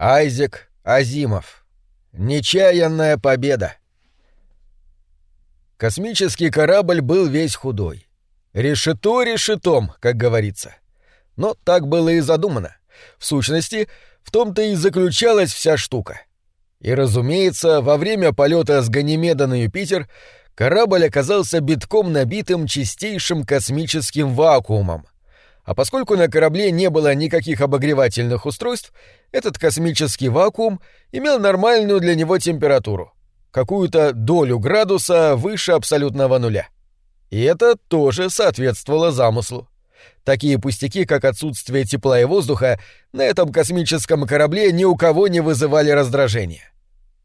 Айзек Азимов. Нечаянная победа. Космический корабль был весь худой. Решето решетом, как говорится. Но так было и задумано. В сущности, в том-то и заключалась вся штука. И, разумеется, во время полета с Ганимеда на Юпитер корабль оказался битком набитым чистейшим космическим вакуумом — а поскольку на корабле не было никаких обогревательных устройств, этот космический вакуум имел нормальную для него температуру, какую-то долю градуса выше абсолютного нуля. И это тоже соответствовало замыслу. Такие пустяки, как отсутствие тепла и воздуха, на этом космическом корабле ни у кого не вызывали раздражения.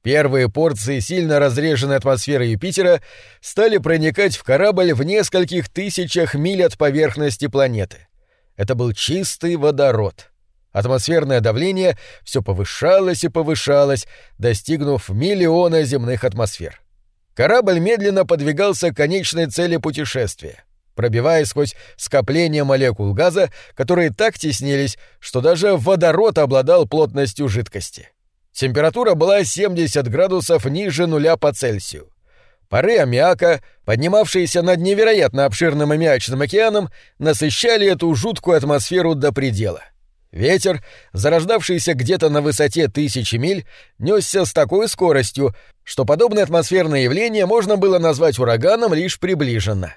Первые порции сильно разреженной атмосферы Юпитера стали проникать в корабль в нескольких тысячах миль от поверхности планеты — это был чистый водород. Атмосферное давление все повышалось и повышалось, достигнув миллиона земных атмосфер. Корабль медленно подвигался к конечной цели путешествия, пробиваясь сквозь скопление молекул газа, которые так теснились, что даже водород обладал плотностью жидкости. Температура была 70 градусов ниже нуля по Цельсию. Пары аммиака, поднимавшиеся над невероятно обширным аммиачным океаном, насыщали эту жуткую атмосферу до предела. Ветер, зарождавшийся где-то на высоте тысячи миль, несся с такой скоростью, что подобное атмосферное явление можно было назвать ураганом лишь приближенно.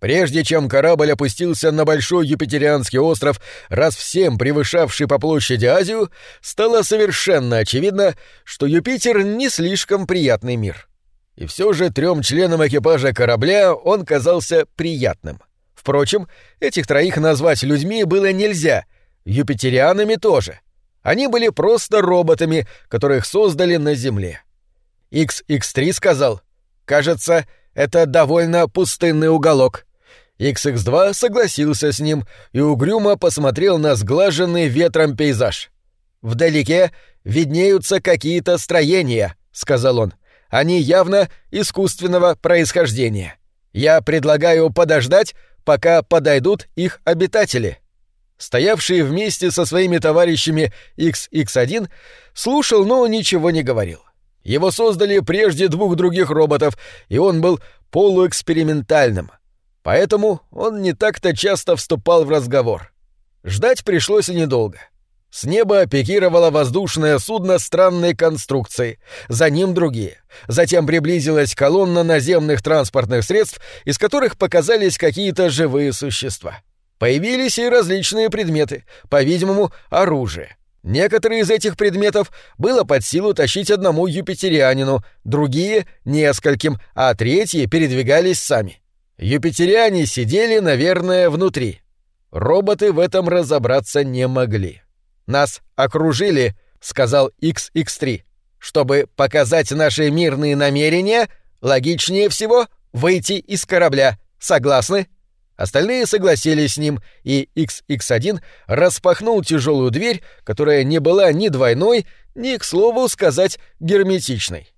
Прежде чем корабль опустился на большой юпитерианский остров, раз всем превышавший по площади Азию, стало совершенно очевидно, что Юпитер не слишком приятный мир. И все же трем членам экипажа корабля он казался приятным. Впрочем, этих троих назвать людьми было нельзя, юпитерианами тоже. Они были просто роботами, которых создали на Земле. XX3 сказал, «Кажется, это довольно пустынный уголок». XX2 согласился с ним и угрюмо посмотрел на сглаженный ветром пейзаж. «Вдалеке виднеются какие-то строения», — сказал он. — они явно искусственного происхождения. Я предлагаю подождать, пока подойдут их обитатели». Стоявший вместе со своими товарищами XX1 слушал, но ничего не говорил. Его создали прежде двух других роботов, и он был полуэкспериментальным. Поэтому он не так-то часто вступал в разговор. Ждать пришлось недолго. С неба пикировало воздушное судно странной конструкции, за ним другие. Затем приблизилась колонна наземных транспортных средств, из которых показались какие-то живые существа. Появились и различные предметы, по-видимому, оружие. Некоторые из этих предметов было под силу тащить одному юпитерианину, другие — нескольким, а третьи передвигались сами. Юпитериане сидели, наверное, внутри. Роботы в этом разобраться не могли. Нас окружили, сказал XX3. Чтобы показать наши мирные намерения, логичнее всего выйти из корабля. Согласны? Остальные согласились с ним, и XX1 распахнул тяжелую дверь, которая не была ни двойной, ни, к слову сказать, герметичной.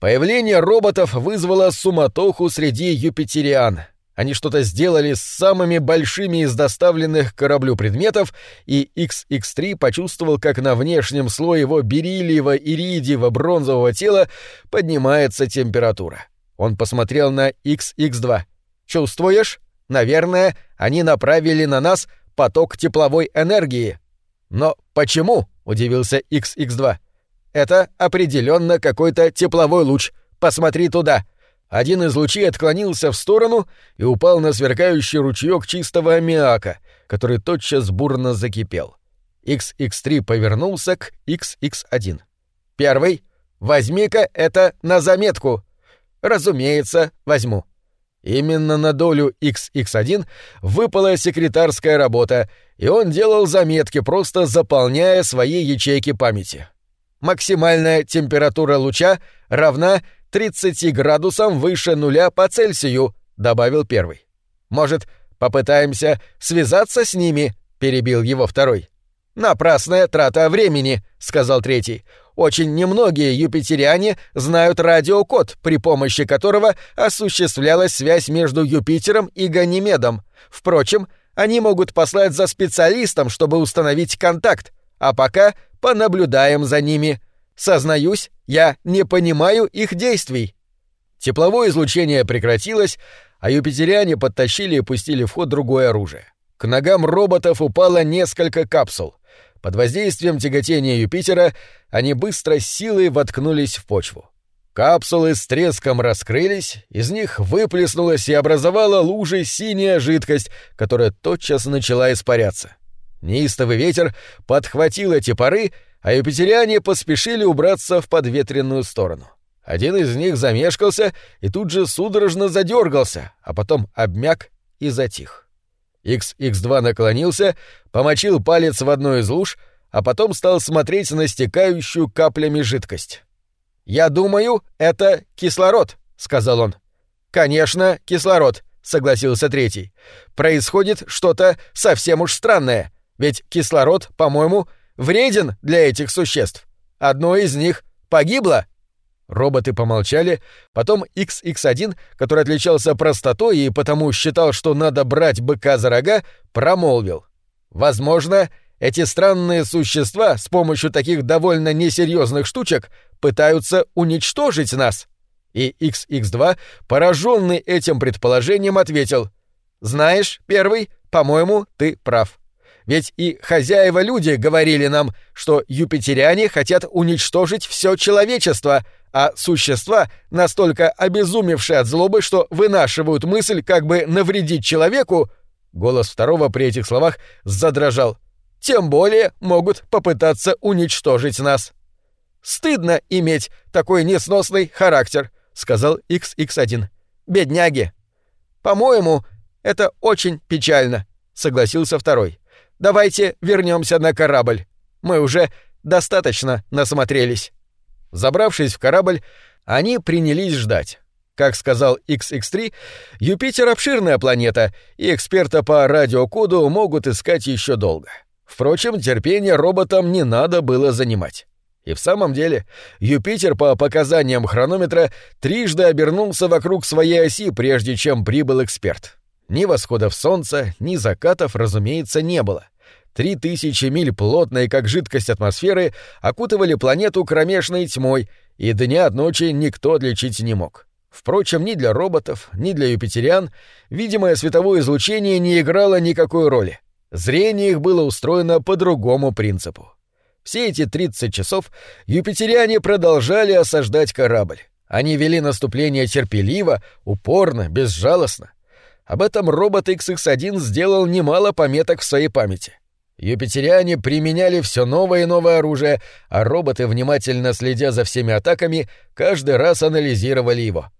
Появление роботов вызвало суматоху среди юпитериан. Они что-то сделали с самыми большими из доставленных кораблю предметов, и XX3 почувствовал, как на внешнем слое его бериллиево-иридиево-бронзового тела поднимается температура. Он посмотрел на XX2. «Чувствуешь? Наверное, они направили на нас поток тепловой энергии». «Но почему?» — удивился XX2. «Это определенно какой-то тепловой луч. Посмотри туда». Один из лучей отклонился в сторону и упал на сверкающий ручеек чистого аммиака, который тотчас бурно закипел. XX3 повернулся к XX1. «Первый, возьми-ка это на заметку!» «Разумеется, возьму». Именно на долю XX1 выпала секретарская работа, и он делал заметки, просто заполняя свои ячейки памяти. Максимальная температура луча равна 30 градусам выше нуля по Цельсию», — добавил первый. «Может, попытаемся связаться с ними?» — перебил его второй. «Напрасная трата времени», — сказал третий. «Очень немногие юпитериане знают радиокод, при помощи которого осуществлялась связь между Юпитером и Ганимедом. Впрочем, они могут послать за специалистом, чтобы установить контакт. А пока понаблюдаем за ними. Сознаюсь, я не понимаю их действий». Тепловое излучение прекратилось, а юпитериане подтащили и пустили в ход другое оружие. К ногам роботов упало несколько капсул. Под воздействием тяготения Юпитера они быстро силой воткнулись в почву. Капсулы с треском раскрылись, из них выплеснулась и образовала лужи синяя жидкость, которая тотчас начала испаряться. Неистовый ветер подхватил эти пары, а юпитериане поспешили убраться в подветренную сторону. Один из них замешкался и тут же судорожно задергался, а потом обмяк и затих. XX2 наклонился, помочил палец в одной из луж, а потом стал смотреть на стекающую каплями жидкость. «Я думаю, это кислород», — сказал он. «Конечно, кислород», — согласился третий. «Происходит что-то совсем уж странное, ведь кислород, по-моему, вреден для этих существ. Одно из них погибло». Роботы помолчали, потом XX1, который отличался простотой и потому считал, что надо брать быка за рога, промолвил. «Возможно, эти странные существа с помощью таких довольно несерьезных штучек пытаются уничтожить нас». И XX2, пораженный этим предположением, ответил. «Знаешь, первый, по-моему, ты прав. Ведь и хозяева-люди говорили нам, что юпитеряне хотят уничтожить все человечество, а существа, настолько обезумевшие от злобы, что вынашивают мысль как бы навредить человеку, голос второго при этих словах задрожал, тем более могут попытаться уничтожить нас. Стыдно иметь такой несносный характер, сказал XX1. Бедняги. По-моему, это очень печально, согласился второй. Давайте вернемся на корабль. Мы уже достаточно насмотрелись. Забравшись в корабль, они принялись ждать. Как сказал XX3, Юпитер — обширная планета, и эксперта по радиокоду могут искать еще долго. Впрочем, терпение роботам не надо было занимать. И в самом деле, Юпитер по показаниям хронометра трижды обернулся вокруг своей оси, прежде чем прибыл эксперт. Ни восходов солнца, ни закатов, разумеется, не было. Три тысячи миль плотной, как жидкость атмосферы, окутывали планету кромешной тьмой, и дня от ночи никто отличить не мог. Впрочем, ни для роботов, ни для юпитериан видимое световое излучение не играло никакой роли. Зрение их было устроено по другому принципу. Все эти 30 часов юпитериане продолжали осаждать корабль. Они вели наступление терпеливо, упорно, безжалостно. Об этом робот XX1 сделал немало пометок в своей памяти. Юпитериане применяли все новое и новое оружие, а роботы, внимательно следя за всеми атаками, каждый раз анализировали его.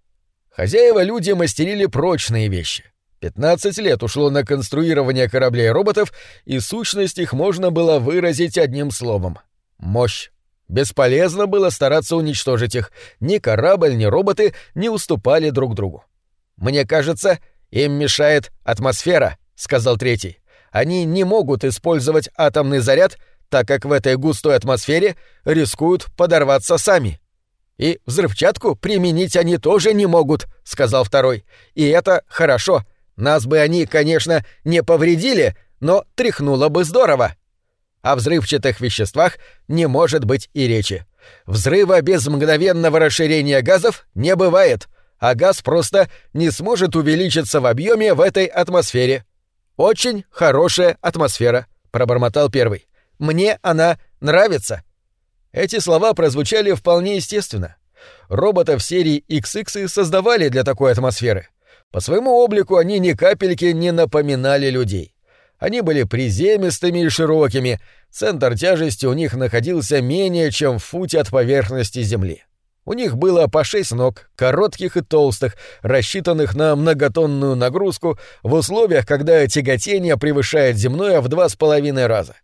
Хозяева-люди мастерили прочные вещи. 15 лет ушло на конструирование кораблей и роботов, и сущность их можно было выразить одним словом — мощь. Бесполезно было стараться уничтожить их. Ни корабль, ни роботы не уступали друг другу. «Мне кажется, им мешает атмосфера», — сказал третий они не могут использовать атомный заряд, так как в этой густой атмосфере рискуют подорваться сами. И взрывчатку применить они тоже не могут, сказал второй. И это хорошо. Нас бы они, конечно, не повредили, но тряхнуло бы здорово. О взрывчатых веществах не может быть и речи. Взрыва без мгновенного расширения газов не бывает, а газ просто не сможет увеличиться в объеме в этой атмосфере. «Очень хорошая атмосфера», — пробормотал первый. «Мне она нравится». Эти слова прозвучали вполне естественно. Роботов серии XX создавали для такой атмосферы. По своему облику они ни капельки не напоминали людей. Они были приземистыми и широкими, центр тяжести у них находился менее чем в футе от поверхности Земли. У них было по шесть ног, коротких и толстых, рассчитанных на многотонную нагрузку в условиях, когда тяготение превышает земное в два с половиной раза.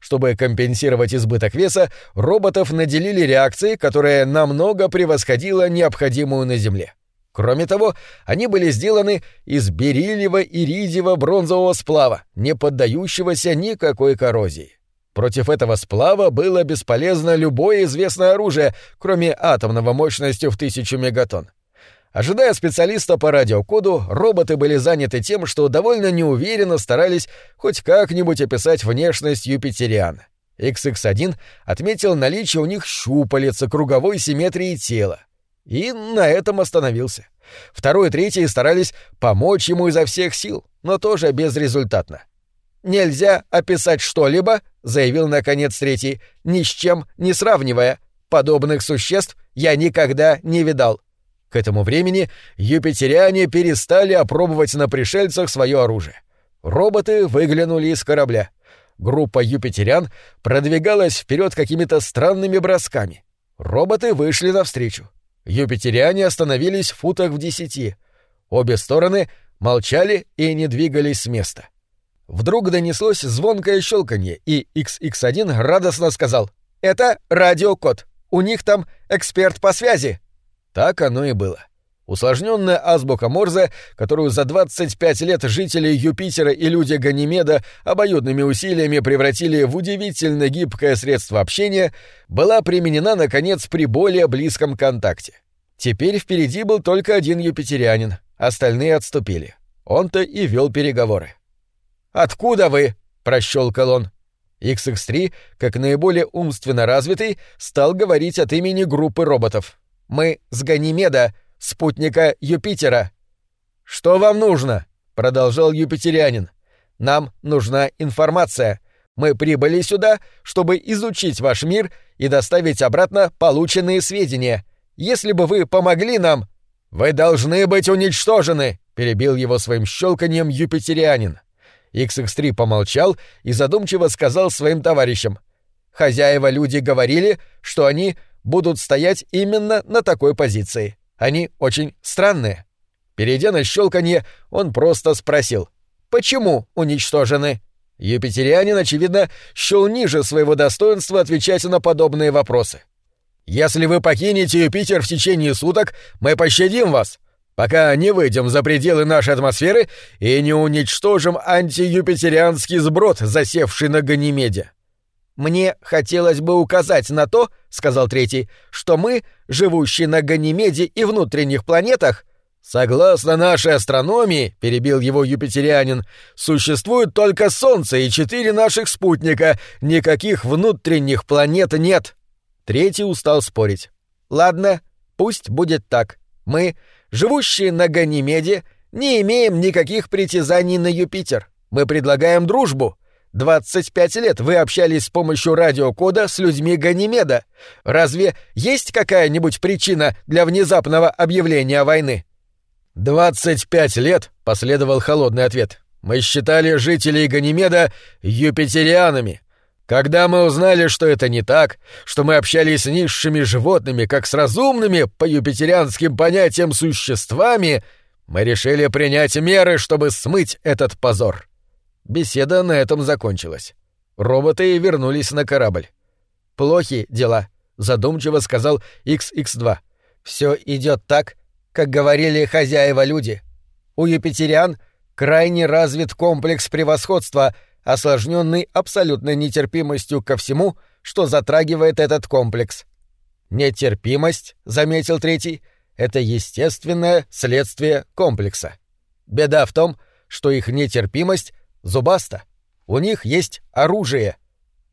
Чтобы компенсировать избыток веса, роботов наделили реакцией, которая намного превосходила необходимую на Земле. Кроме того, они были сделаны из бериллиево-иридиево-бронзового сплава, не поддающегося никакой коррозии. Против этого сплава было бесполезно любое известное оружие, кроме атомного мощностью в тысячу мегатонн. Ожидая специалиста по радиокоду, роботы были заняты тем, что довольно неуверенно старались хоть как-нибудь описать внешность юпитериана. XX1 отметил наличие у них щупалец круговой симметрии тела. И на этом остановился. Второй и третий старались помочь ему изо всех сил, но тоже безрезультатно. «Нельзя описать что-либо», — заявил наконец третий, — «ни с чем не сравнивая. Подобных существ я никогда не видал». К этому времени юпитериане перестали опробовать на пришельцах свое оружие. Роботы выглянули из корабля. Группа юпитерян продвигалась вперед какими-то странными бросками. Роботы вышли навстречу. Юпитериане остановились в футах в десяти. Обе стороны молчали и не двигались с места. Вдруг донеслось звонкое щелканье, и XX1 радостно сказал «Это радиокод. У них там эксперт по связи». Так оно и было. Усложненная азбука Морзе, которую за 25 лет жители Юпитера и люди Ганимеда обоюдными усилиями превратили в удивительно гибкое средство общения, была применена, наконец, при более близком контакте. Теперь впереди был только один юпитерянин, остальные отступили. Он-то и вел переговоры. «Откуда вы?» — прощелкал он. XX3, как наиболее умственно развитый, стал говорить от имени группы роботов. «Мы с Ганимеда, спутника Юпитера». «Что вам нужно?» — продолжал юпитерянин. «Нам нужна информация. Мы прибыли сюда, чтобы изучить ваш мир и доставить обратно полученные сведения. Если бы вы помогли нам...» «Вы должны быть уничтожены!» — перебил его своим щелканием юпитерианин. XX3 помолчал и задумчиво сказал своим товарищам. «Хозяева-люди говорили, что они будут стоять именно на такой позиции. Они очень странные». Перейдя на щелканье, он просто спросил. «Почему уничтожены?» Юпитерианин, очевидно, счел ниже своего достоинства отвечать на подобные вопросы. «Если вы покинете Юпитер в течение суток, мы пощадим вас пока не выйдем за пределы нашей атмосферы и не уничтожим антиюпитерианский сброд, засевший на Ганимеде. «Мне хотелось бы указать на то, — сказал третий, — что мы, живущие на Ганимеде и внутренних планетах, согласно нашей астрономии, — перебил его юпитерианин, — существует только Солнце и четыре наших спутника, никаких внутренних планет нет». Третий устал спорить. «Ладно, пусть будет так. Мы живущие на Ганимеде, не имеем никаких притязаний на Юпитер. Мы предлагаем дружбу. 25 лет вы общались с помощью радиокода с людьми Ганимеда. Разве есть какая-нибудь причина для внезапного объявления войны? 25 лет, последовал холодный ответ. Мы считали жителей Ганимеда юпитерианами. Когда мы узнали, что это не так, что мы общались с низшими животными, как с разумными, по юпитерианским понятиям, существами, мы решили принять меры, чтобы смыть этот позор. Беседа на этом закончилась. Роботы вернулись на корабль. «Плохи дела», — задумчиво сказал XX2. «Все идет так, как говорили хозяева-люди. У юпитериан крайне развит комплекс превосходства — осложненный абсолютной нетерпимостью ко всему, что затрагивает этот комплекс. Нетерпимость, заметил третий, это естественное следствие комплекса. Беда в том, что их нетерпимость зубаста. У них есть оружие,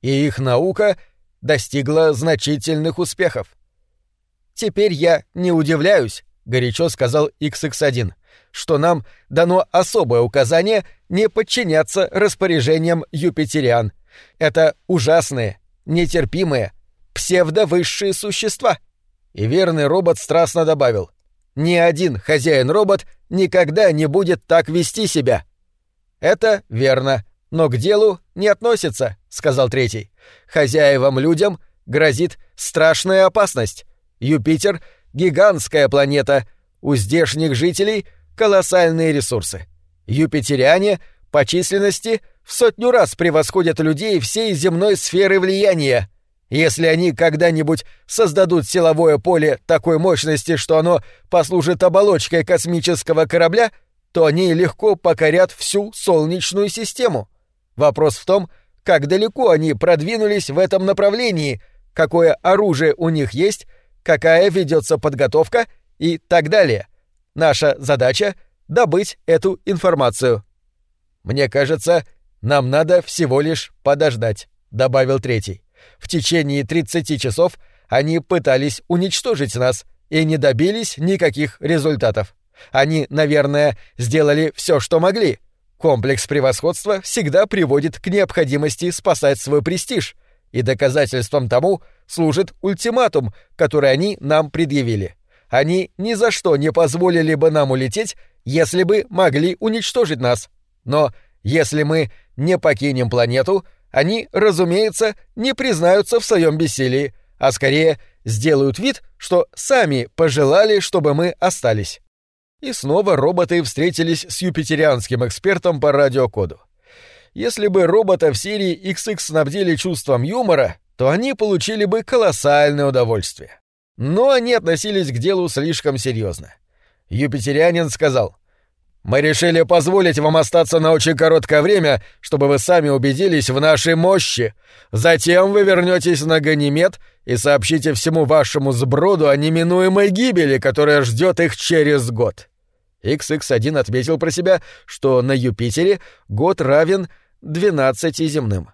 и их наука достигла значительных успехов. Теперь я не удивляюсь, горячо сказал XX1 что нам дано особое указание не подчиняться распоряжениям юпитериан. Это ужасные, нетерпимые, псевдовысшие существа. И верный робот страстно добавил. Ни один хозяин-робот никогда не будет так вести себя. Это верно, но к делу не относится, сказал третий. Хозяевам-людям грозит страшная опасность. Юпитер — гигантская планета. У здешних жителей — колоссальные ресурсы. Юпитериане по численности в сотню раз превосходят людей всей земной сферы влияния. Если они когда-нибудь создадут силовое поле такой мощности, что оно послужит оболочкой космического корабля, то они легко покорят всю Солнечную систему. Вопрос в том, как далеко они продвинулись в этом направлении, какое оружие у них есть, какая ведется подготовка и так далее. Наша задача — добыть эту информацию. Мне кажется, нам надо всего лишь подождать. — добавил третий. «В течение 30 часов они пытались уничтожить нас и не добились никаких результатов. Они, наверное, сделали все, что могли. Комплекс превосходства всегда приводит к необходимости спасать свой престиж, и доказательством тому служит ультиматум, который они нам предъявили. Они ни за что не позволили бы нам улететь, если бы могли уничтожить нас. Но если мы не покинем планету, они, разумеется, не признаются в своем бессилии, а скорее сделают вид, что сами пожелали, чтобы мы остались. И снова роботы встретились с юпитерианским экспертом по радиокоду. Если бы робота в серии XX снабдили чувством юмора, то они получили бы колоссальное удовольствие. Но они относились к делу слишком серьезно. Юпитерианин сказал, «Мы решили позволить вам остаться на очень короткое время, чтобы вы сами убедились в нашей мощи. Затем вы вернетесь на Ганимед и сообщите всему вашему сброду о неминуемой гибели, которая ждет их через год». XX1 отметил про себя, что на Юпитере год равен 12 земным.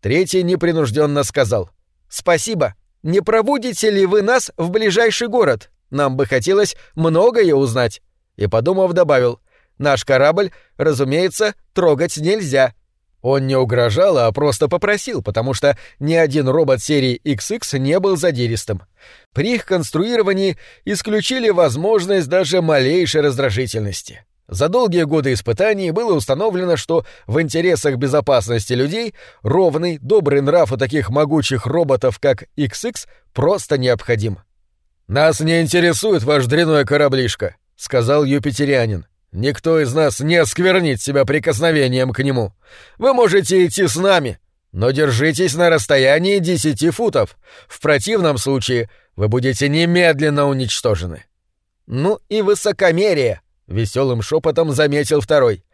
Третий непринужденно сказал «Спасибо. Не проводите ли вы нас в ближайший город? Нам бы хотелось многое узнать». И, подумав, добавил «Наш корабль, разумеется, трогать нельзя». Он не угрожал, а просто попросил, потому что ни один робот серии XX не был задиристым. При их конструировании исключили возможность даже малейшей раздражительности. За долгие годы испытаний было установлено, что в интересах безопасности людей ровный, добрый нрав у таких могучих роботов, как XX, просто необходим. «Нас не интересует ваш дряной кораблишка», — сказал юпитерианин. Никто из нас не осквернит себя прикосновением к нему. Вы можете идти с нами, но держитесь на расстоянии десяти футов. В противном случае вы будете немедленно уничтожены. Ну и высокомерие, веселым шепотом заметил второй.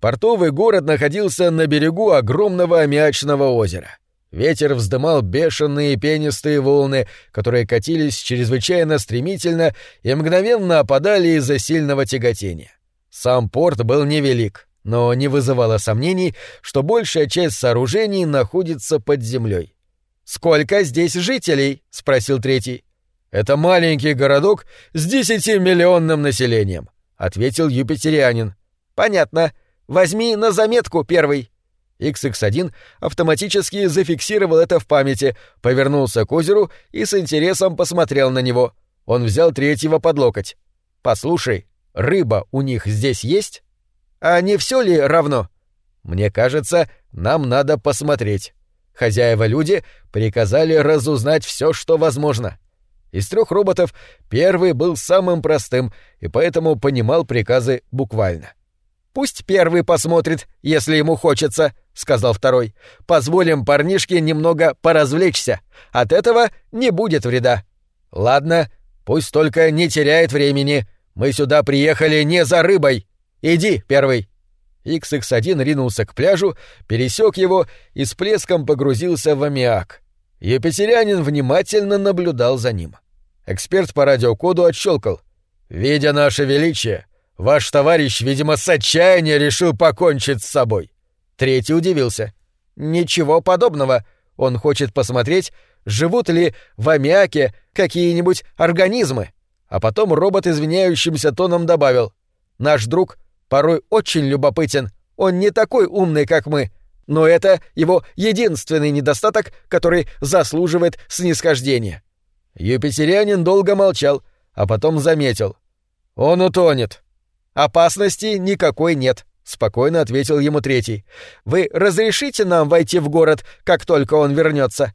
Портовый город находился на берегу огромного аммиачного озера. Ветер вздымал бешеные пенистые волны, которые катились чрезвычайно стремительно и мгновенно опадали из-за сильного тяготения. Сам порт был невелик, но не вызывало сомнений, что большая часть сооружений находится под землей. «Сколько здесь жителей?» — спросил третий. «Это маленький городок с десятимиллионным населением», — ответил юпитерианин. «Понятно. Возьми на заметку первый». XX1 автоматически зафиксировал это в памяти, повернулся к озеру и с интересом посмотрел на него. Он взял третьего под локоть. «Послушай, Рыба у них здесь есть? А не все ли равно? Мне кажется, нам надо посмотреть. Хозяева-люди приказали разузнать все, что возможно. Из трех роботов первый был самым простым и поэтому понимал приказы буквально. «Пусть первый посмотрит, если ему хочется», — сказал второй. «Позволим парнишке немного поразвлечься. От этого не будет вреда». «Ладно, пусть только не теряет времени», мы сюда приехали не за рыбой. Иди, первый. XX1 ринулся к пляжу, пересек его и с плеском погрузился в аммиак. Юпитерянин внимательно наблюдал за ним. Эксперт по радиокоду отщелкал. «Видя наше величие, ваш товарищ, видимо, с отчаяния решил покончить с собой». Третий удивился. «Ничего подобного. Он хочет посмотреть, живут ли в аммиаке какие-нибудь организмы». А потом робот извиняющимся тоном добавил. «Наш друг порой очень любопытен. Он не такой умный, как мы. Но это его единственный недостаток, который заслуживает снисхождения». Юпитерианин долго молчал, а потом заметил. «Он утонет». «Опасности никакой нет», — спокойно ответил ему третий. «Вы разрешите нам войти в город, как только он вернется?»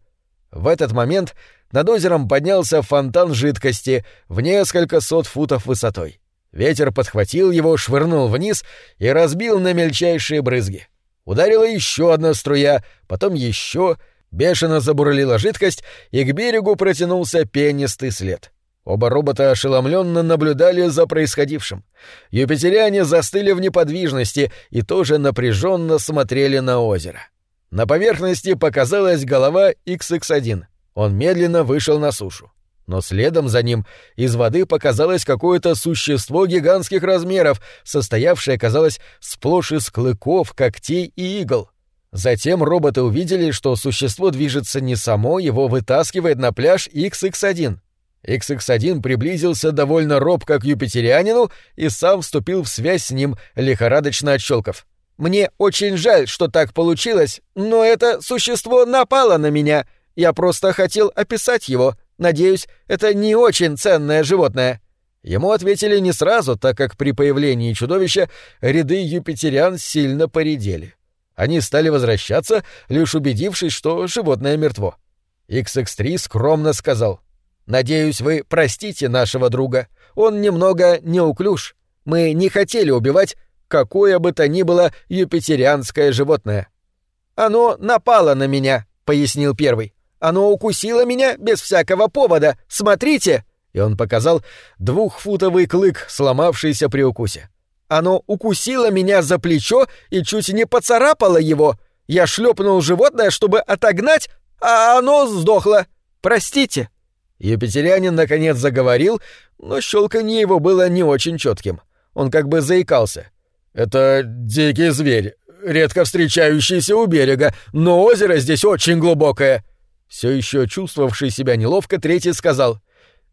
В этот момент над озером поднялся фонтан жидкости в несколько сот футов высотой. Ветер подхватил его, швырнул вниз и разбил на мельчайшие брызги. Ударила еще одна струя, потом еще, бешено забурлила жидкость, и к берегу протянулся пенистый след. Оба робота ошеломленно наблюдали за происходившим. Юпитеряне застыли в неподвижности и тоже напряженно смотрели на озеро. На поверхности показалась голова XX1. Он медленно вышел на сушу. Но следом за ним из воды показалось какое-то существо гигантских размеров, состоявшее, казалось, сплошь из клыков, когтей и игл. Затем роботы увидели, что существо движется не само, его вытаскивает на пляж XX1. XX1 приблизился довольно робко к юпитерианину и сам вступил в связь с ним, лихорадочно отщелкав. «Мне очень жаль, что так получилось, но это существо напало на меня. Я просто хотел описать его. Надеюсь, это не очень ценное животное». Ему ответили не сразу, так как при появлении чудовища ряды юпитериан сильно поредели. Они стали возвращаться, лишь убедившись, что животное мертво. XX3 скромно сказал — Надеюсь, вы простите нашего друга. Он немного неуклюж. Мы не хотели убивать какое бы то ни было юпитерианское животное. Оно напало на меня, пояснил первый. Оно укусило меня без всякого повода. Смотрите! И он показал двухфутовый клык, сломавшийся при укусе. Оно укусило меня за плечо и чуть не поцарапало его. Я шлепнул животное, чтобы отогнать, а оно сдохло. Простите. Юпитерянин наконец заговорил, но щелканье его было не очень четким. Он как бы заикался. «Это дикий зверь, редко встречающийся у берега, но озеро здесь очень глубокое». Все еще чувствовавший себя неловко, третий сказал.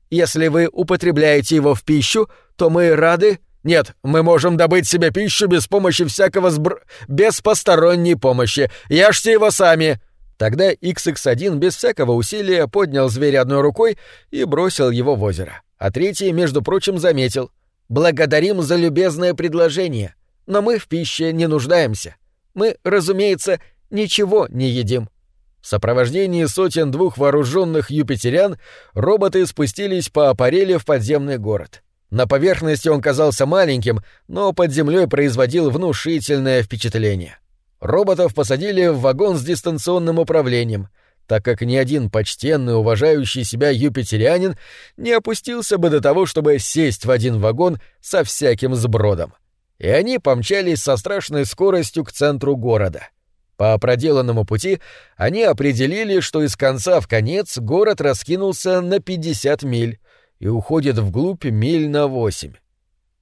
«Если вы употребляете его в пищу, то мы рады...» «Нет, мы можем добыть себе пищу без помощи всякого сбр... без посторонней помощи. Ешьте его сами!» Тогда XX1 без всякого усилия поднял зверя одной рукой и бросил его в озеро. А третий, между прочим, заметил. «Благодарим за любезное предложение, но мы в пище не нуждаемся. Мы, разумеется, ничего не едим». В сопровождении сотен двух вооруженных юпитерян роботы спустились по аппареле в подземный город. На поверхности он казался маленьким, но под землей производил внушительное впечатление. Роботов посадили в вагон с дистанционным управлением, так как ни один почтенный, уважающий себя юпитерианин не опустился бы до того, чтобы сесть в один вагон со всяким сбродом. И они помчались со страшной скоростью к центру города. По проделанному пути они определили, что из конца в конец город раскинулся на 50 миль и уходит вглубь миль на 8.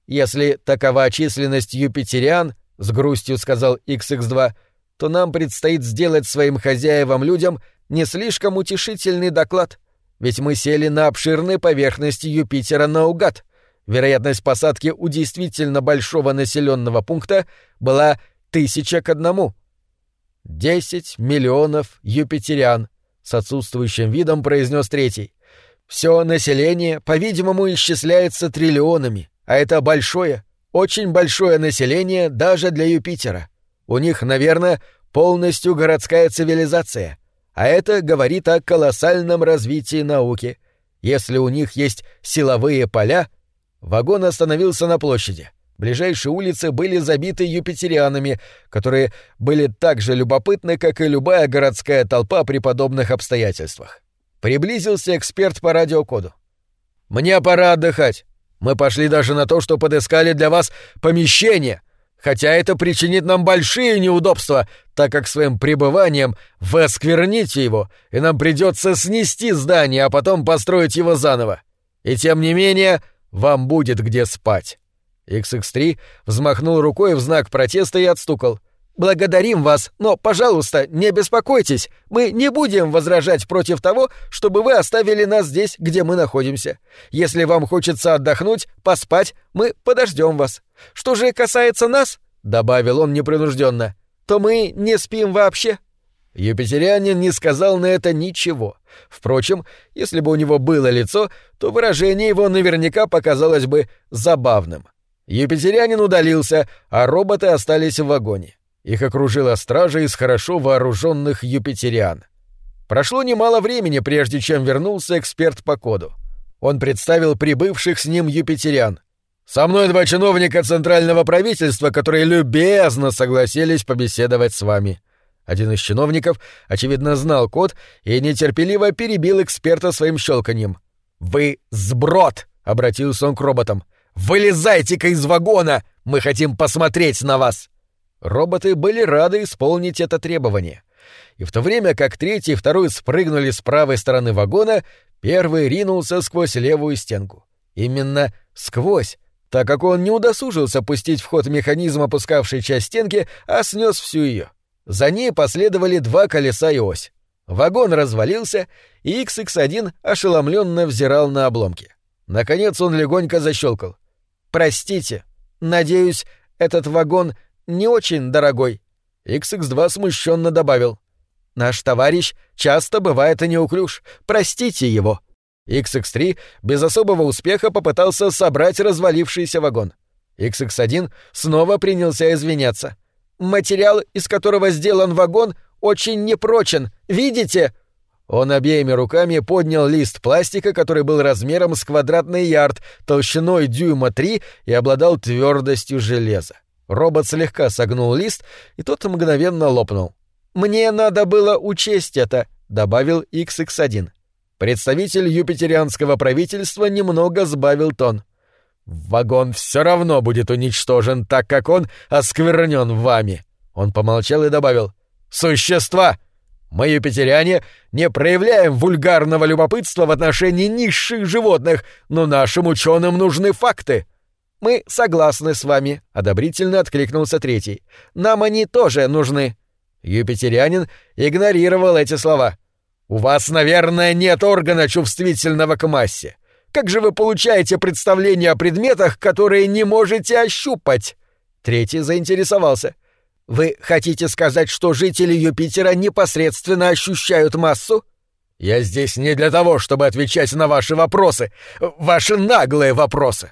Если такова численность юпитериан —— с грустью сказал XX2, — то нам предстоит сделать своим хозяевам-людям не слишком утешительный доклад, ведь мы сели на обширной поверхности Юпитера наугад. Вероятность посадки у действительно большого населенного пункта была тысяча к одному. «Десять миллионов юпитериан», — с отсутствующим видом произнес третий. «Все население, по-видимому, исчисляется триллионами, а это большое, очень большое население даже для Юпитера. У них, наверное, полностью городская цивилизация. А это говорит о колоссальном развитии науки. Если у них есть силовые поля... Вагон остановился на площади. Ближайшие улицы были забиты юпитерианами, которые были так же любопытны, как и любая городская толпа при подобных обстоятельствах. Приблизился эксперт по радиокоду. «Мне пора отдыхать. Мы пошли даже на то, что подыскали для вас помещение, хотя это причинит нам большие неудобства, так как своим пребыванием вы оскверните его, и нам придется снести здание, а потом построить его заново. И тем не менее, вам будет где спать». XX3 взмахнул рукой в знак протеста и отстукал. «Благодарим вас, но, пожалуйста, не беспокойтесь. Мы не будем возражать против того, чтобы вы оставили нас здесь, где мы находимся. Если вам хочется отдохнуть, поспать, мы подождем вас. Что же касается нас, — добавил он непринужденно, — то мы не спим вообще». Юпитерянин не сказал на это ничего. Впрочем, если бы у него было лицо, то выражение его наверняка показалось бы забавным. Юпитерянин удалился, а роботы остались в вагоне. Их окружила стража из хорошо вооруженных юпитериан. Прошло немало времени, прежде чем вернулся эксперт по коду. Он представил прибывших с ним юпитериан. «Со мной два чиновника центрального правительства, которые любезно согласились побеседовать с вами». Один из чиновников, очевидно, знал код и нетерпеливо перебил эксперта своим щелканьем. «Вы сброд!» — обратился он к роботам. «Вылезайте-ка из вагона! Мы хотим посмотреть на вас!» Роботы были рады исполнить это требование. И в то время как третий и второй спрыгнули с правой стороны вагона, первый ринулся сквозь левую стенку. Именно сквозь, так как он не удосужился пустить в ход механизм, опускавший часть стенки, а снес всю ее. За ней последовали два колеса и ось. Вагон развалился, и XX1 ошеломленно взирал на обломки. Наконец он легонько защелкал. «Простите, надеюсь, этот вагон не очень дорогой». XX2 смущенно добавил. «Наш товарищ часто бывает и неуклюж. Простите его». XX3 без особого успеха попытался собрать развалившийся вагон. XX1 снова принялся извиняться. «Материал, из которого сделан вагон, очень непрочен. Видите?» Он обеими руками поднял лист пластика, который был размером с квадратный ярд, толщиной дюйма 3 и обладал твердостью железа. Робот слегка согнул лист, и тот мгновенно лопнул. «Мне надо было учесть это», — добавил XX1. Представитель юпитерианского правительства немного сбавил тон. «Вагон все равно будет уничтожен, так как он осквернен вами». Он помолчал и добавил. «Существа! Мы, юпитериане, не проявляем вульгарного любопытства в отношении низших животных, но нашим ученым нужны факты». «Мы согласны с вами», — одобрительно откликнулся третий. «Нам они тоже нужны». Юпитерианин игнорировал эти слова. «У вас, наверное, нет органа чувствительного к массе. Как же вы получаете представление о предметах, которые не можете ощупать?» Третий заинтересовался. «Вы хотите сказать, что жители Юпитера непосредственно ощущают массу?» «Я здесь не для того, чтобы отвечать на ваши вопросы, ваши наглые вопросы».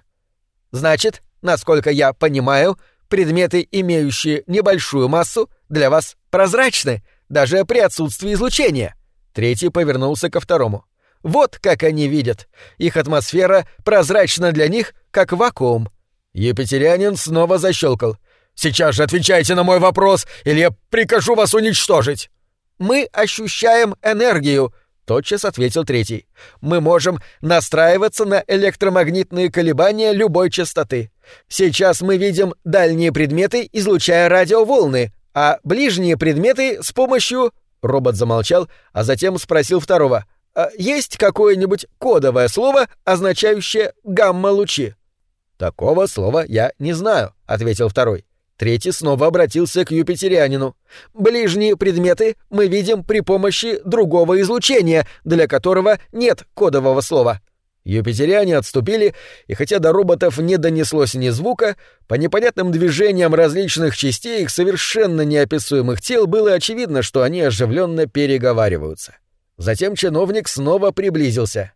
«Значит, насколько я понимаю, предметы, имеющие небольшую массу, для вас прозрачны, даже при отсутствии излучения». Третий повернулся ко второму. Вот как они видят. Их атмосфера прозрачна для них, как вакуум. Епетерянин снова защелкал. «Сейчас же отвечайте на мой вопрос, или я прикажу вас уничтожить!» «Мы ощущаем энергию», — тотчас ответил третий. «Мы можем настраиваться на электромагнитные колебания любой частоты. Сейчас мы видим дальние предметы, излучая радиоволны, а ближние предметы с помощью...» Робот замолчал, а затем спросил второго. А есть какое-нибудь кодовое слово, означающее гамма-лучи?» «Такого слова я не знаю», — ответил второй. Третий снова обратился к юпитерианину. «Ближние предметы мы видим при помощи другого излучения, для которого нет кодового слова». Юпитериане отступили, и хотя до роботов не донеслось ни звука, по непонятным движениям различных частей их совершенно неописуемых тел было очевидно, что они оживленно переговариваются. Затем чиновник снова приблизился.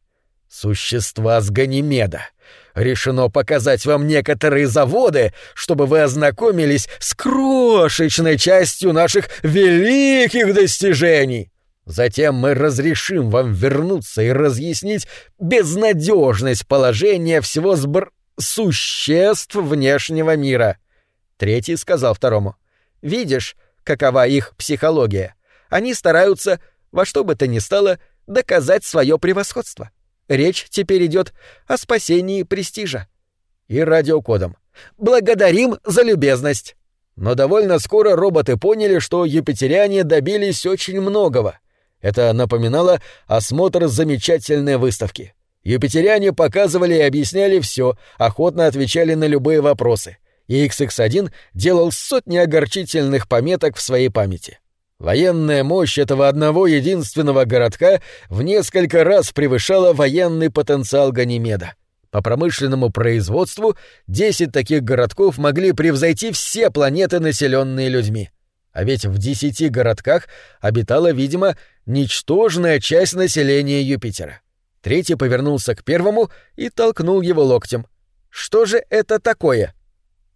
«Существа с Ганимеда. Решено показать вам некоторые заводы, чтобы вы ознакомились с крошечной частью наших великих достижений. Затем мы разрешим вам вернуться и разъяснить безнадежность положения всего сбр... существ внешнего мира». Третий сказал второму. «Видишь, какова их психология? Они стараются во что бы то ни стало доказать свое превосходство. Речь теперь идет о спасении престижа. И радиокодом. Благодарим за любезность. Но довольно скоро роботы поняли, что юпитеряне добились очень многого. Это напоминало осмотр замечательной выставки. Юпитеряне показывали и объясняли все, охотно отвечали на любые вопросы. И XX1 делал сотни огорчительных пометок в своей памяти. Военная мощь этого одного единственного городка в несколько раз превышала военный потенциал Ганимеда. По промышленному производству 10 таких городков могли превзойти все планеты, населенные людьми. А ведь в десяти городках обитала, видимо, ничтожная часть населения Юпитера. Третий повернулся к первому и толкнул его локтем. «Что же это такое?»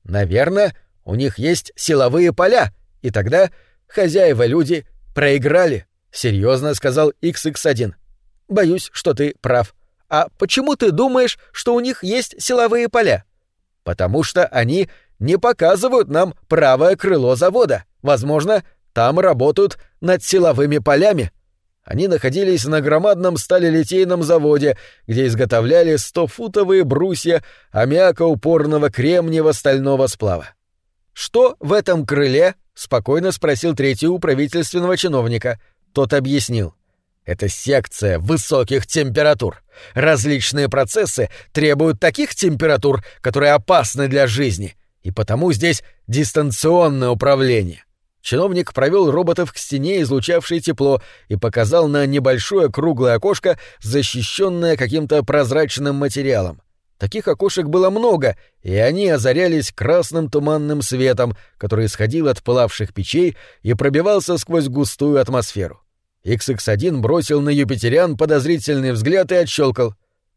«Наверное, у них есть силовые поля, и тогда Хозяева-люди проиграли, серьезно сказал XX1. Боюсь, что ты прав. А почему ты думаешь, что у них есть силовые поля? Потому что они не показывают нам правое крыло завода. Возможно, там работают над силовыми полями. Они находились на громадном сталелитейном заводе, где изготовляли стофутовые брусья аммиакоупорного кремниево-стального сплава. Что в этом крыле — спокойно спросил третий у правительственного чиновника. Тот объяснил. Это секция высоких температур. Различные процессы требуют таких температур, которые опасны для жизни, и потому здесь дистанционное управление. Чиновник провел роботов к стене, излучавшей тепло, и показал на небольшое круглое окошко, защищенное каким-то прозрачным материалом. Таких окошек было много, и они озарялись красным туманным светом, который исходил от пылавших печей и пробивался сквозь густую атмосферу. XX1 бросил на юпитерян подозрительный взгляд и отщелкал.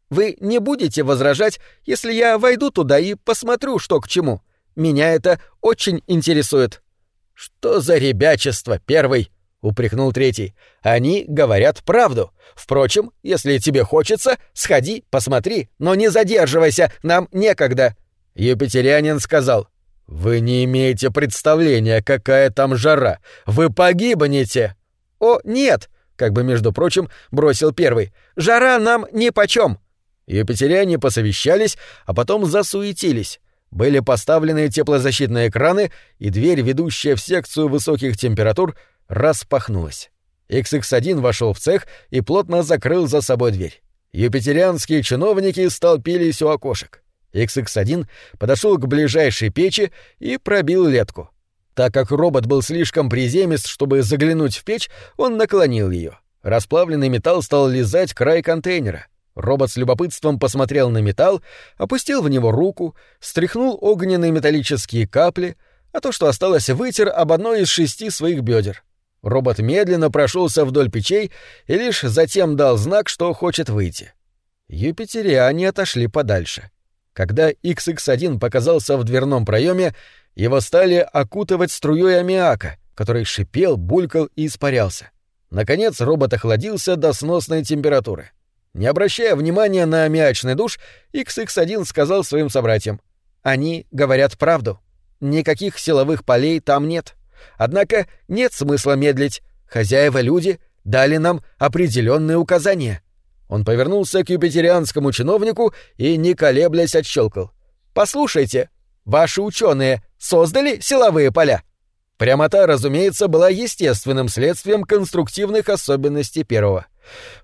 «Вы не будете возражать, если я войду туда и посмотрю, что к чему? Меня это очень интересует». «Что за ребячество, первый?» — упрекнул третий. «Они говорят правду. Впрочем, если тебе хочется, сходи, посмотри, но не задерживайся, нам некогда». Юпитерианин сказал. «Вы не имеете представления, какая там жара. Вы погибнете!» «О, нет!» — как бы, между прочим, бросил первый. «Жара нам нипочем!» Юпитериане посовещались, а потом засуетились. Были поставлены теплозащитные экраны, и дверь, ведущая в секцию высоких температур, распахнулась. XX1 вошел в цех и плотно закрыл за собой дверь. Юпитерианские чиновники столпились у окошек. XX1 подошел к ближайшей печи и пробил летку. Так как робот был слишком приземист, чтобы заглянуть в печь, он наклонил ее. Расплавленный металл стал лизать край контейнера. Робот с любопытством посмотрел на металл, опустил в него руку, стряхнул огненные металлические капли, а то, что осталось, вытер об одной из шести своих бедер. Робот медленно прошелся вдоль печей и лишь затем дал знак, что хочет выйти. Юпитериане отошли подальше. Когда XX1 показался в дверном проеме, его стали окутывать струей аммиака, который шипел, булькал и испарялся. Наконец робот охладился до сносной температуры. Не обращая внимания на аммиачный душ, XX1 сказал своим собратьям. «Они говорят правду. Никаких силовых полей там нет. Однако нет смысла медлить. Хозяева-люди дали нам определенные указания». Он повернулся к юпитерианскому чиновнику и, не колеблясь, отщелкал. «Послушайте, ваши ученые создали силовые поля?» Прямота, разумеется, была естественным следствием конструктивных особенностей первого.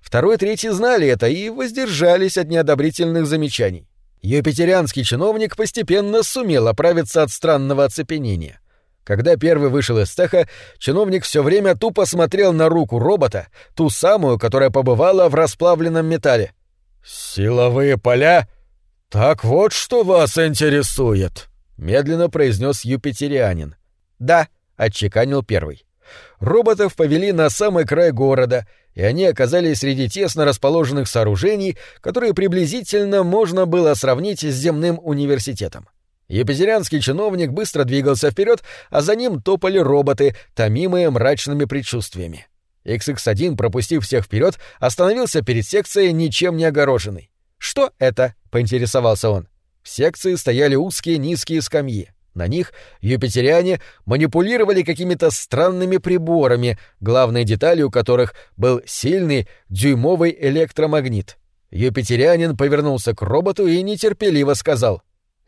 Второй и третий знали это и воздержались от неодобрительных замечаний. Юпитерианский чиновник постепенно сумел оправиться от странного оцепенения. Когда первый вышел из цеха, чиновник все время тупо смотрел на руку робота, ту самую, которая побывала в расплавленном металле. «Силовые поля? Так вот, что вас интересует», — медленно произнес юпитерианин. «Да», — отчеканил первый. Роботов повели на самый край города, и они оказались среди тесно расположенных сооружений, которые приблизительно можно было сравнить с земным университетом. Епезерянский чиновник быстро двигался вперед, а за ним топали роботы, томимые мрачными предчувствиями. XX1, пропустив всех вперед, остановился перед секцией, ничем не огороженной. «Что это?» — поинтересовался он. В секции стояли узкие низкие скамьи. На них юпитериане манипулировали какими-то странными приборами, главной деталью которых был сильный дюймовый электромагнит. Юпитерианин повернулся к роботу и нетерпеливо сказал.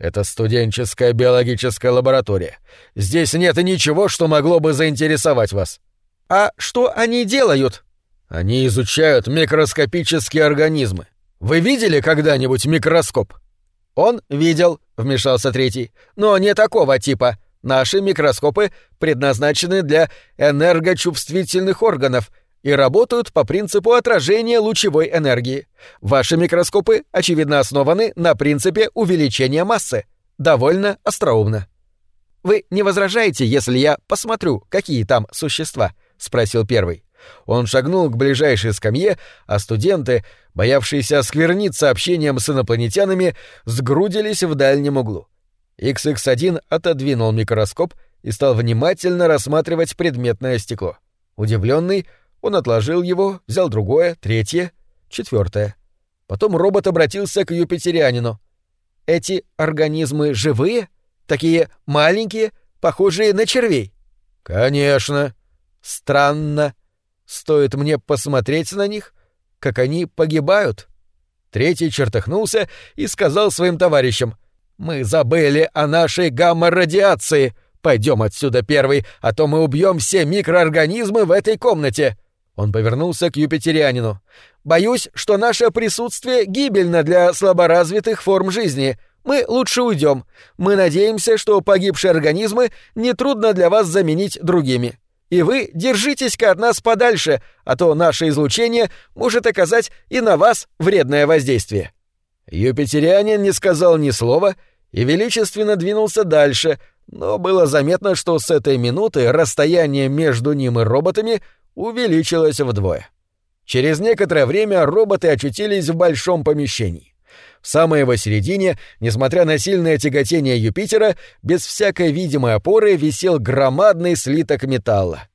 «Это студенческая биологическая лаборатория. Здесь нет ничего, что могло бы заинтересовать вас». «А что они делают?» «Они изучают микроскопические организмы. Вы видели когда-нибудь микроскоп?» «Он видел», — вмешался третий, — «но не такого типа. Наши микроскопы предназначены для энергочувствительных органов и работают по принципу отражения лучевой энергии. Ваши микроскопы, очевидно, основаны на принципе увеличения массы. Довольно остроумно». «Вы не возражаете, если я посмотрю, какие там существа?» — спросил первый. Он шагнул к ближайшей скамье, а студенты, боявшиеся оскверниться общением с инопланетянами, сгрудились в дальнем углу. XX1 отодвинул микроскоп и стал внимательно рассматривать предметное стекло. Удивленный, он отложил его, взял другое, третье, четвертое. Потом робот обратился к юпитерианину. «Эти организмы живые? Такие маленькие, похожие на червей?» «Конечно». «Странно», Стоит мне посмотреть на них, как они погибают. Третий чертыхнулся и сказал своим товарищам, «Мы забыли о нашей гамма-радиации. Пойдем отсюда первый, а то мы убьем все микроорганизмы в этой комнате». Он повернулся к юпитерианину. «Боюсь, что наше присутствие гибельно для слаборазвитых форм жизни. Мы лучше уйдем. Мы надеемся, что погибшие организмы нетрудно для вас заменить другими. И вы держитесь-ка от нас подальше, а то наше излучение может оказать и на вас вредное воздействие». Юпитерианин не сказал ни слова и величественно двинулся дальше, но было заметно, что с этой минуты расстояние между ним и роботами увеличилось вдвое. Через некоторое время роботы очутились в большом помещении. В самой его середине, несмотря на сильное тяготение Юпитера, без всякой видимой опоры висел громадный слиток металла.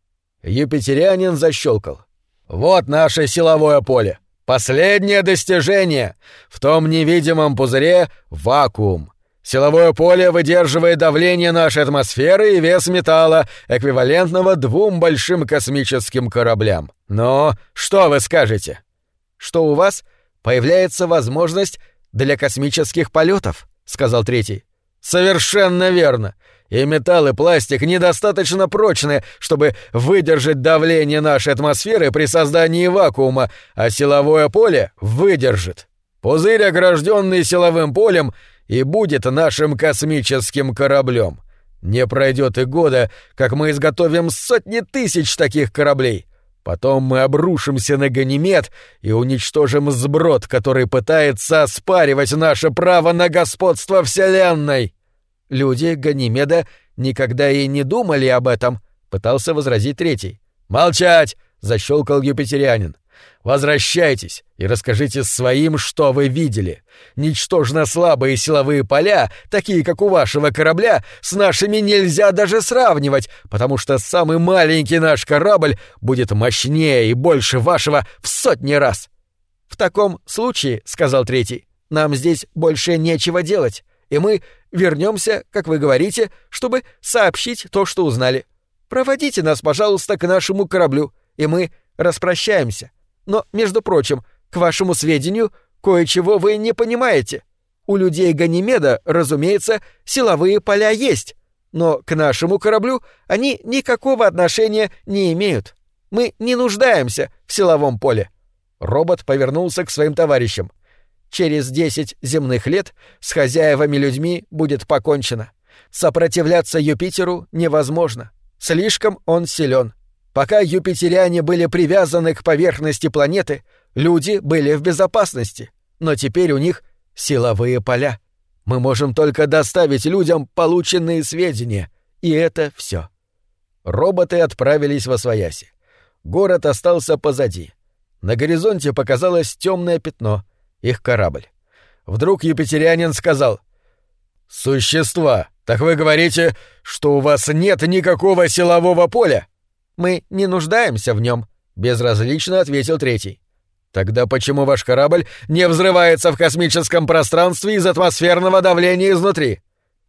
Юпитерианин защелкал. «Вот наше силовое поле. Последнее достижение. В том невидимом пузыре — вакуум. Силовое поле выдерживает давление нашей атмосферы и вес металла, эквивалентного двум большим космическим кораблям. Но что вы скажете? Что у вас появляется возможность для космических полетов, сказал третий. Совершенно верно. И металл и пластик недостаточно прочны, чтобы выдержать давление нашей атмосферы при создании вакуума, а силовое поле выдержит. Пузырь, огражденный силовым полем, и будет нашим космическим кораблем. Не пройдет и года, как мы изготовим сотни тысяч таких кораблей. Потом мы обрушимся на Ганимед и уничтожим сброд, который пытается оспаривать наше право на господство Вселенной. Люди Ганимеда никогда и не думали об этом, пытался возразить третий. Молчать! защелкал юпитерианин. Возвращайтесь и расскажите своим, что вы видели. Ничтожно слабые силовые поля, такие как у вашего корабля, с нашими нельзя даже сравнивать, потому что самый маленький наш корабль будет мощнее и больше вашего в сотни раз. В таком случае, сказал третий, нам здесь больше нечего делать, и мы вернемся, как вы говорите, чтобы сообщить то, что узнали. Проводите нас, пожалуйста, к нашему кораблю, и мы распрощаемся. Но, между прочим, к вашему сведению, кое-чего вы не понимаете. У людей Ганимеда, разумеется, силовые поля есть, но к нашему кораблю они никакого отношения не имеют. Мы не нуждаемся в силовом поле. Робот повернулся к своим товарищам. Через десять земных лет с хозяевами-людьми будет покончено. Сопротивляться Юпитеру невозможно. Слишком он силен. Пока юпитеряне были привязаны к поверхности планеты, люди были в безопасности, но теперь у них силовые поля. Мы можем только доставить людям полученные сведения, и это все. Роботы отправились во свояси. Город остался позади. На горизонте показалось темное пятно, их корабль. Вдруг юпитерянин сказал «Существа, так вы говорите, что у вас нет никакого силового поля?» Мы не нуждаемся в нем, безразлично ответил третий. Тогда почему ваш корабль не взрывается в космическом пространстве из атмосферного давления изнутри?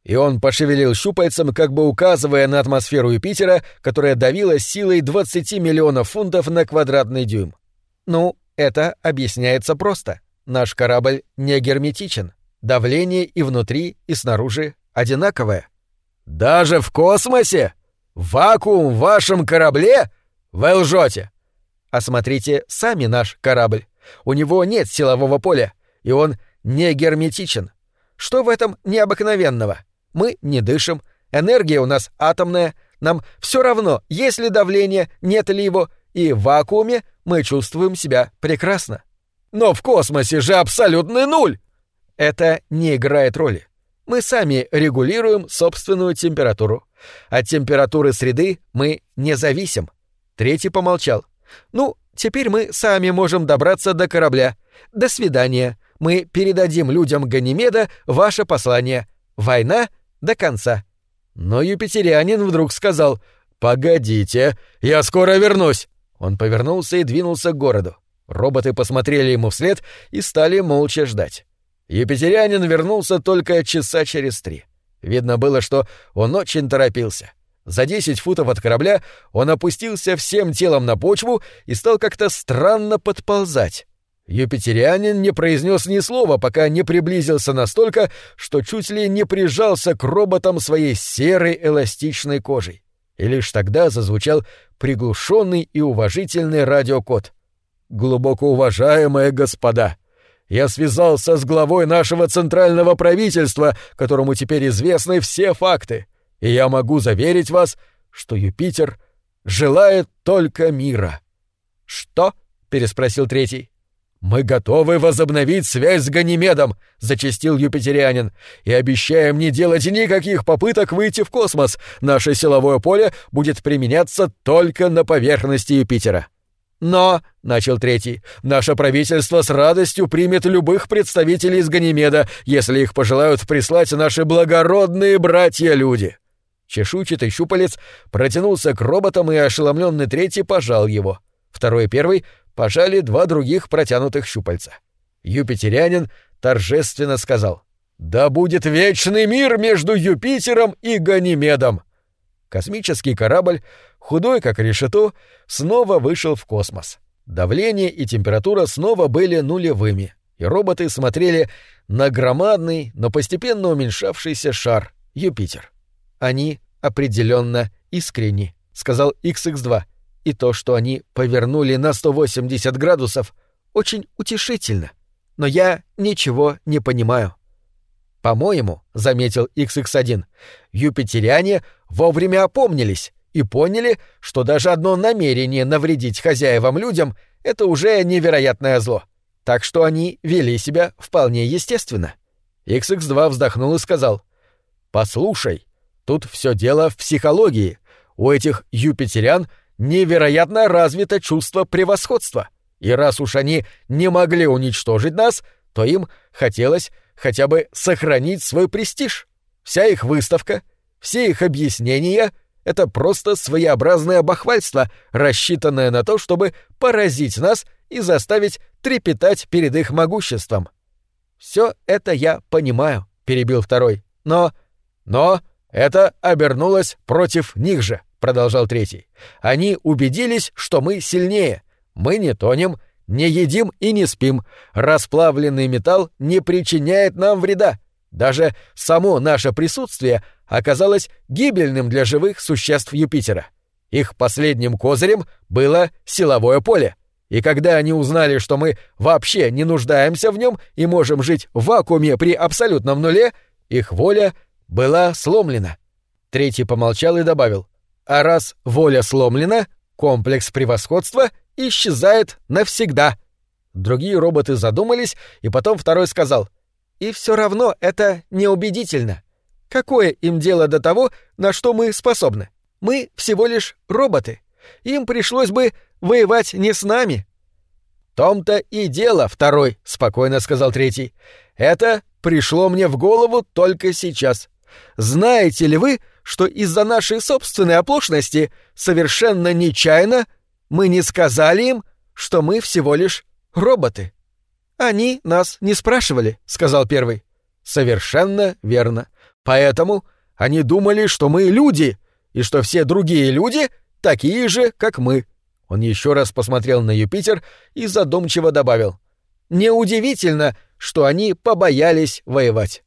И он пошевелил щупальцем, как бы указывая на атмосферу Юпитера, которая давила силой 20 миллионов фунтов на квадратный дюйм. Ну, это объясняется просто. Наш корабль не герметичен. Давление и внутри, и снаружи одинаковое. Даже в космосе? Вакуум в вашем корабле? Вы лжете. Осмотрите сами наш корабль. У него нет силового поля, и он не герметичен. Что в этом необыкновенного? Мы не дышим, энергия у нас атомная, нам все равно, есть ли давление, нет ли его, и в вакууме мы чувствуем себя прекрасно. Но в космосе же абсолютный нуль! Это не играет роли. Мы сами регулируем собственную температуру. От температуры среды мы не зависим. Третий помолчал. Ну, теперь мы сами можем добраться до корабля. До свидания. Мы передадим людям Ганимеда ваше послание. Война до конца. Но юпитерианин вдруг сказал «Погодите, я скоро вернусь». Он повернулся и двинулся к городу. Роботы посмотрели ему вслед и стали молча ждать. Юпитерянин вернулся только часа через три. Видно было, что он очень торопился. За десять футов от корабля он опустился всем телом на почву и стал как-то странно подползать. Юпитерианин не произнес ни слова, пока не приблизился настолько, что чуть ли не прижался к роботам своей серой эластичной кожей. И лишь тогда зазвучал приглушенный и уважительный радиокод. «Глубоко уважаемые господа, Я связался с главой нашего центрального правительства, которому теперь известны все факты, и я могу заверить вас, что Юпитер желает только мира». «Что?» — переспросил третий. «Мы готовы возобновить связь с Ганимедом», — зачастил юпитерианин, «и обещаем не делать никаких попыток выйти в космос. Наше силовое поле будет применяться только на поверхности Юпитера». «Но», — начал третий, — «наше правительство с радостью примет любых представителей из Ганимеда, если их пожелают прислать наши благородные братья-люди». Чешуйчатый щупалец протянулся к роботам, и ошеломленный третий пожал его. Второй и первый пожали два других протянутых щупальца. Юпитерянин торжественно сказал «Да будет вечный мир между Юпитером и Ганимедом!» Космический корабль худой как решето, снова вышел в космос. Давление и температура снова были нулевыми, и роботы смотрели на громадный, но постепенно уменьшавшийся шар — Юпитер. Они определенно искренни, сказал XX2, и то, что они повернули на 180 градусов, очень утешительно. Но я ничего не понимаю. По-моему, заметил XX1, юпитеряне вовремя опомнились и поняли, что даже одно намерение навредить хозяевам людям — это уже невероятное зло. Так что они вели себя вполне естественно. XX2 вздохнул и сказал, «Послушай, тут все дело в психологии. У этих юпитерян невероятно развито чувство превосходства. И раз уж они не могли уничтожить нас, то им хотелось хотя бы сохранить свой престиж. Вся их выставка, все их объяснения — это просто своеобразное бахвальство, рассчитанное на то, чтобы поразить нас и заставить трепетать перед их могуществом. Все это я понимаю, перебил второй. Но... Но это обернулось против них же, продолжал третий. Они убедились, что мы сильнее. Мы не тонем, не едим и не спим. Расплавленный металл не причиняет нам вреда. Даже само наше присутствие оказалось гибельным для живых существ Юпитера. Их последним козырем было силовое поле. И когда они узнали, что мы вообще не нуждаемся в нем и можем жить в вакууме при абсолютном нуле, их воля была сломлена. Третий помолчал и добавил, а раз воля сломлена, комплекс превосходства исчезает навсегда. Другие роботы задумались, и потом второй сказал, и все равно это неубедительно. Какое им дело до того, на что мы способны? Мы всего лишь роботы. Им пришлось бы воевать не с нами. том-то и дело, второй, спокойно сказал третий. Это пришло мне в голову только сейчас. Знаете ли вы, что из-за нашей собственной оплошности совершенно нечаянно мы не сказали им, что мы всего лишь роботы? Они нас не спрашивали, сказал первый. Совершенно верно. Поэтому они думали, что мы люди, и что все другие люди такие же, как мы. Он еще раз посмотрел на Юпитер и задумчиво добавил. Неудивительно, что они побоялись воевать.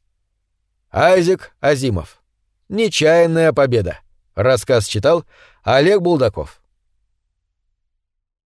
Айзек Азимов. Нечаянная победа. Рассказ читал Олег Булдаков.